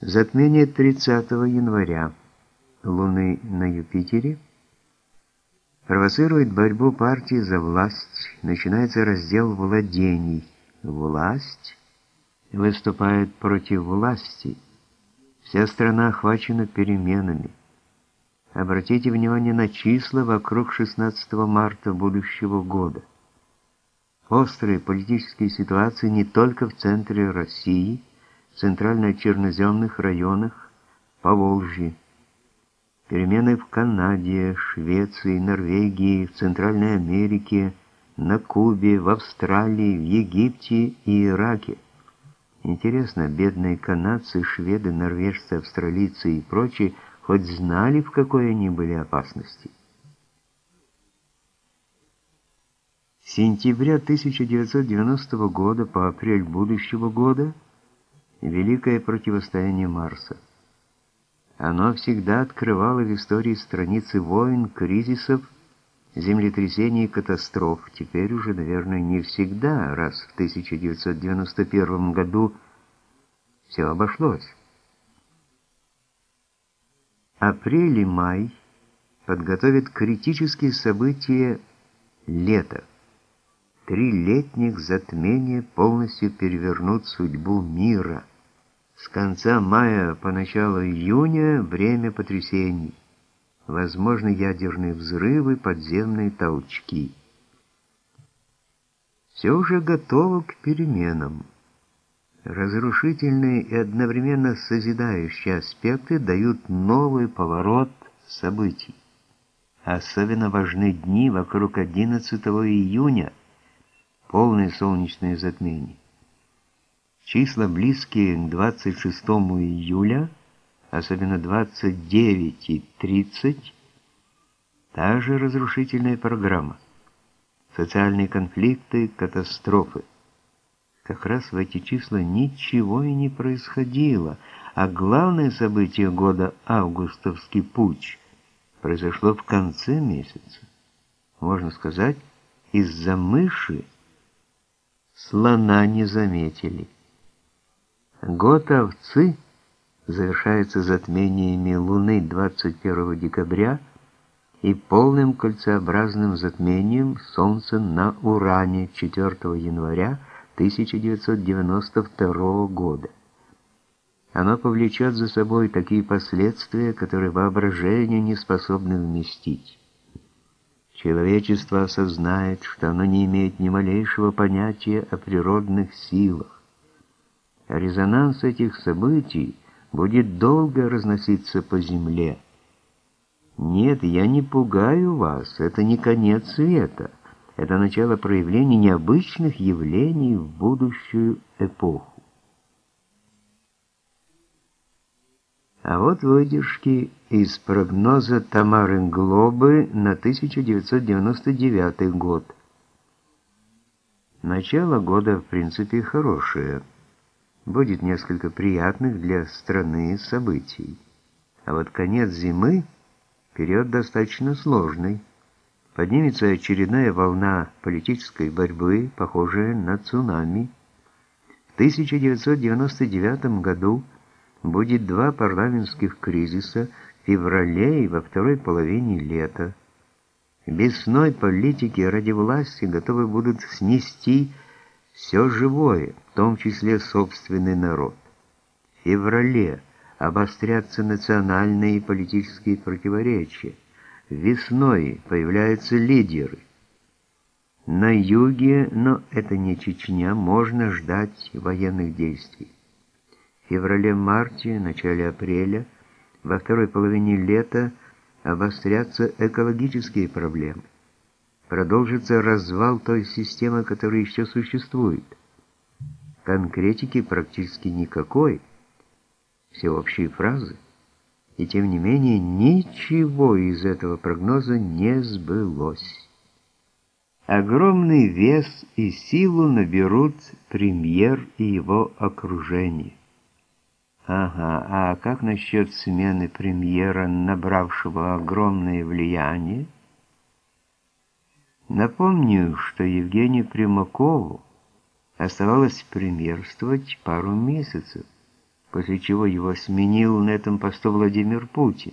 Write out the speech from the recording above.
Затмение 30 января Луны на Юпитере провоцирует борьбу партии за власть, начинается раздел владений. Власть выступает против власти. Вся страна охвачена переменами. Обратите внимание на числа вокруг 16 марта будущего года. Острые политические ситуации не только в центре России – центрально-черноземных районах Поволжья. Перемены в Канаде, Швеции, Норвегии, в Центральной Америке, на Кубе, в Австралии, в Египте и Ираке. Интересно, бедные канадцы, шведы, норвежцы, австралийцы и прочие хоть знали, в какой они были опасности? С сентября 1990 года по апрель будущего года – великое противостояние Марса. Оно всегда открывало в истории страницы войн, кризисов, землетрясений и катастроф. Теперь уже, наверное, не всегда, раз в 1991 году все обошлось. Апрель и май подготовят критические события лета. Три летних затмения полностью перевернут судьбу мира. С конца мая по начало июня время потрясений. Возможны ядерные взрывы, подземные толчки. Все уже готово к переменам. Разрушительные и одновременно созидающие аспекты дают новый поворот событий. Особенно важны дни вокруг 11 июня, полное солнечное затмение. Числа, близкие к 26 июля, особенно 29 и 30, та же разрушительная программа. Социальные конфликты, катастрофы. Как раз в эти числа ничего и не происходило, а главное событие года, августовский путь, произошло в конце месяца. Можно сказать, из-за мыши, слона не заметили. Год овцы завершается затмениями Луны 21 декабря и полным кольцеобразным затмением Солнца на Уране 4 января 1992 года. Оно повлечет за собой такие последствия, которые воображение не способно вместить. Человечество осознает, что оно не имеет ни малейшего понятия о природных силах. Резонанс этих событий будет долго разноситься по земле. Нет, я не пугаю вас, это не конец света. Это начало проявления необычных явлений в будущую эпоху. А вот выдержки из прогноза Тамары Глобы на 1999 год. Начало года, в принципе, хорошее. Будет несколько приятных для страны событий. А вот конец зимы – период достаточно сложный. Поднимется очередная волна политической борьбы, похожая на цунами. В 1999 году – будет два парламентских кризиса в феврале и во второй половине лета. Весной политики ради власти готовы будут снести все живое, в том числе собственный народ. В феврале обострятся национальные и политические противоречия. Весной появляются лидеры. На юге, но это не Чечня, можно ждать военных действий феврале-марте, начале апреля, во второй половине лета обострятся экологические проблемы. Продолжится развал той системы, которая еще существует. Конкретики практически никакой, все общие фразы. И тем не менее, ничего из этого прогноза не сбылось. Огромный вес и силу наберут премьер и его окружение. Ага, а как насчет смены премьера, набравшего огромное влияние? Напомню, что Евгению Примакову оставалось премьерствовать пару месяцев. после чего его сменил на этом посту Владимир Путин.